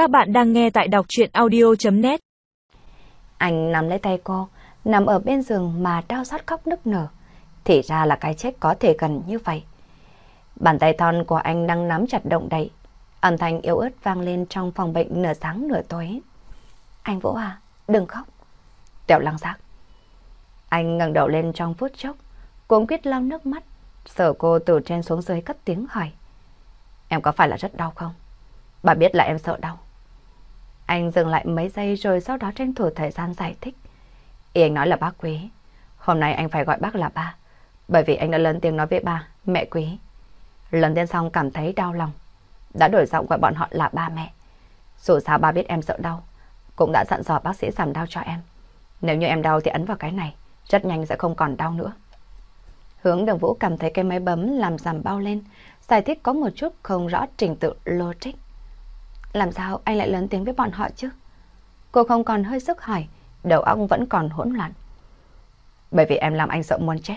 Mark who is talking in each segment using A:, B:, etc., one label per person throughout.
A: Các bạn đang nghe tại đọc chuyện audio.net
B: Anh nắm lấy tay cô, nằm ở bên giường mà đau xót khóc nức nở. Thì ra là cái chết có thể gần như vậy. Bàn tay thon của anh đang nắm chặt động đậy. Âm thanh yếu ớt vang lên trong phòng bệnh nửa sáng nửa tối. Anh Vũ à, đừng khóc. Tiểu lăng giác. Anh ngẩng đầu lên trong phút chốc, cũng quyết lau nước mắt, sợ cô từ trên xuống dưới cất tiếng hỏi. Em có phải là rất đau không? Bà biết là em sợ đau. Anh dừng lại mấy giây rồi sau đó tranh thủ thời gian giải thích. Ý anh nói là bác quý. Hôm nay anh phải gọi bác là ba. Bởi vì anh đã lớn tiếng nói với ba, mẹ quý. Lần tiên xong cảm thấy đau lòng. Đã đổi giọng gọi bọn họ là ba mẹ. Dù sao ba biết em sợ đau. Cũng đã dặn dò bác sĩ giảm đau cho em. Nếu như em đau thì ấn vào cái này. Rất nhanh sẽ không còn đau nữa. Hướng đường vũ cảm thấy cái máy bấm làm giảm bao lên. Giải thích có một chút không rõ trình tự logic. Làm sao anh lại lớn tiếng với bọn họ chứ? Cô không còn hơi sức hỏi, đầu óc vẫn còn hỗn loạn. Bởi vì em làm anh sợ muốn chết,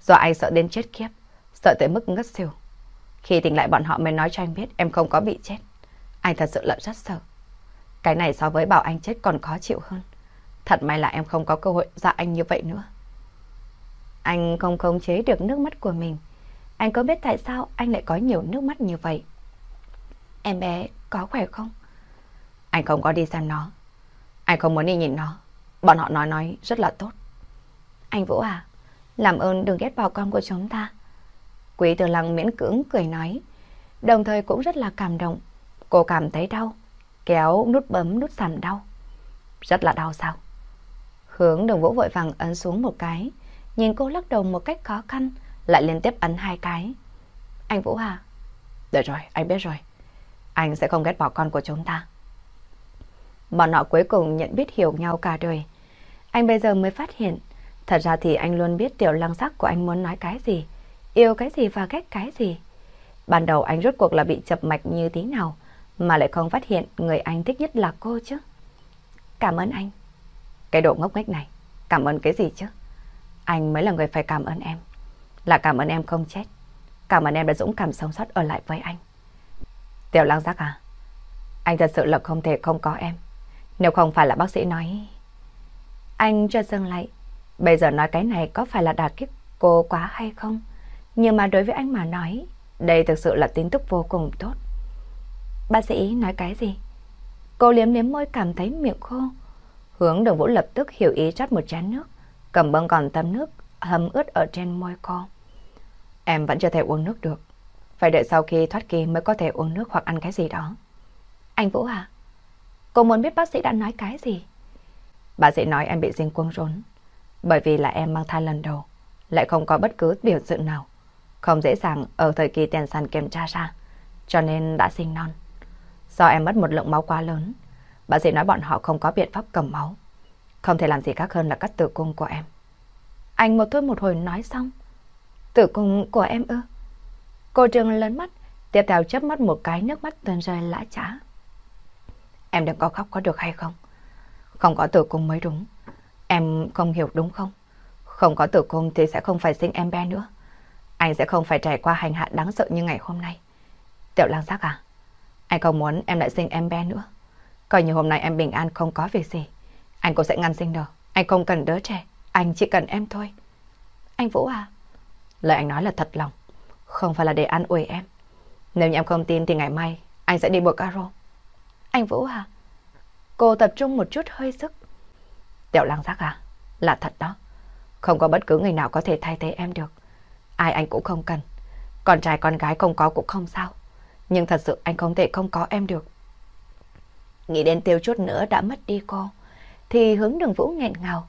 B: do anh sợ đến chết khiếp, sợ tới mức ngất xỉu. Khi tỉnh lại bọn họ mới nói cho anh biết em không có bị chết. Anh thật sự là rất sợ. Cái này so với bảo anh chết còn khó chịu hơn. Thật may là em không có cơ hội ra anh như vậy nữa. Anh không khống chế được nước mắt của mình. Anh có biết tại sao anh lại có nhiều nước mắt như vậy? Em bé có khỏe không? Anh không có đi xem nó. Anh không muốn đi nhìn nó. Bọn họ nói nói rất là tốt. Anh Vũ à, làm ơn đừng ghét bỏ con của chúng ta. Quý Tử Lăng miễn cưỡng cười nói, đồng thời cũng rất là cảm động. Cô cảm thấy đau, kéo nút bấm nút giảm đau. Rất là đau sao? Hướng đồng vũ vội vàng ấn xuống một cái, nhìn cô lắc đầu một cách khó khăn, lại liên tiếp ấn hai cái. Anh Vũ à? Được rồi, anh biết rồi. Anh sẽ không ghét bỏ con của chúng ta. Bọn họ cuối cùng nhận biết hiểu nhau cả đời. Anh bây giờ mới phát hiện, thật ra thì anh luôn biết tiểu lăng sắc của anh muốn nói cái gì, yêu cái gì và ghét cái gì. Ban đầu anh rốt cuộc là bị chập mạch như thế nào, mà lại không phát hiện người anh thích nhất là cô chứ. Cảm ơn anh. Cái độ ngốc nghếch này, cảm ơn cái gì chứ? Anh mới là người phải cảm ơn em. Là cảm ơn em không chết. Cảm ơn em đã dũng cảm sống sót ở lại với anh. Tiểu lăng giác à? Anh thật sự là không thể không có em. Nếu không phải là bác sĩ nói... Anh cho dừng lại. Bây giờ nói cái này có phải là đả kích cô quá hay không? Nhưng mà đối với anh mà nói, đây thực sự là tin tức vô cùng tốt. Bác sĩ nói cái gì? Cô liếm liếm môi cảm thấy miệng khô. Hướng đường vũ lập tức hiểu ý rót một chén nước, cầm bông còn tấm nước hầm ướt ở trên môi cô. Em vẫn chưa thể uống nước được. Phải đợi sau khi thoát kỳ mới có thể uống nước hoặc ăn cái gì đó. Anh Vũ à? Cô muốn biết bác sĩ đã nói cái gì? Bác sĩ nói em bị dinh quân rốn. Bởi vì là em mang thai lần đầu, lại không có bất cứ biểu tượng nào. Không dễ dàng ở thời kỳ tiền sản kiểm tra ra, cho nên đã sinh non. Do em mất một lượng máu quá lớn, bác sĩ nói bọn họ không có biện pháp cầm máu. Không thể làm gì khác hơn là cắt tử cung của em. Anh một thôi một hồi nói xong. Tử cung của em ư? Cô Trương lớn mắt, tiếp theo chớp mắt một cái nước mắt tuôn rơi lã chả. Em đừng có khóc có được hay không? Không có tử cung mới đúng. Em không hiểu đúng không? Không có tử cung thì sẽ không phải sinh em bé nữa. Anh sẽ không phải trải qua hành hạ đáng sợ như ngày hôm nay. Tiểu lang giác à? Anh không muốn em lại sinh em bé nữa. Coi như hôm nay em bình an không có việc gì. Anh cũng sẽ ngăn sinh đâu. Anh không cần đứa trẻ. Anh chỉ cần em thôi. Anh Vũ à? Lời anh nói là thật lòng. Không phải là để an ủi em. Nếu như em không tin thì ngày mai anh sẽ đi buộc caro. Anh Vũ à? Cô tập trung một chút hơi sức. Tiểu lăng giác à? Là thật đó. Không có bất cứ người nào có thể thay thế em được. Ai anh cũng không cần. Con trai con gái không có cũng không sao. Nhưng thật sự anh không thể không có em được. Nghĩ đến tiêu chút nữa đã mất đi cô. Thì hướng đường Vũ nghẹn ngào.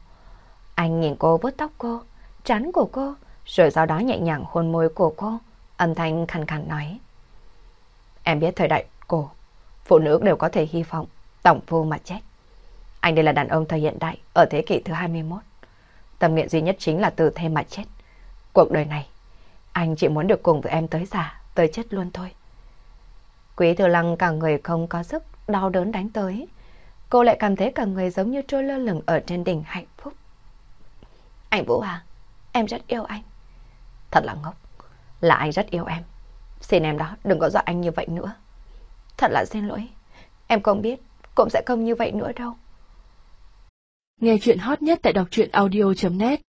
B: Anh nhìn cô vuốt tóc cô, trán của cô, rồi sau đó nhẹ nhàng hôn môi của cô, âm thanh khàn khàn nói. Em biết thời đại cổ, phụ nữ đều có thể hy vọng, tổng phu mà chết. Anh đây là đàn ông thời hiện đại, ở thế kỷ thứ 21. Tâm nguyện duy nhất chính là từ thêm mà chết. Cuộc đời này, anh chỉ muốn được cùng với em tới già, tới chết luôn thôi. Quý thừa lăng cả người không có sức, đau đớn đánh tới. Cô lại cảm thấy cả người giống như trôi lơ lửng ở trên đỉnh hạnh phúc. Anh Vũ à, em rất yêu anh. Thật là ngốc, là anh rất yêu em. Xin em đó, đừng có dọa anh như vậy nữa. Thật là xin lỗi. Em không biết, cũng sẽ không như vậy nữa đâu.
C: Nghe chuyện hot nhất tại đọc truyện audio.net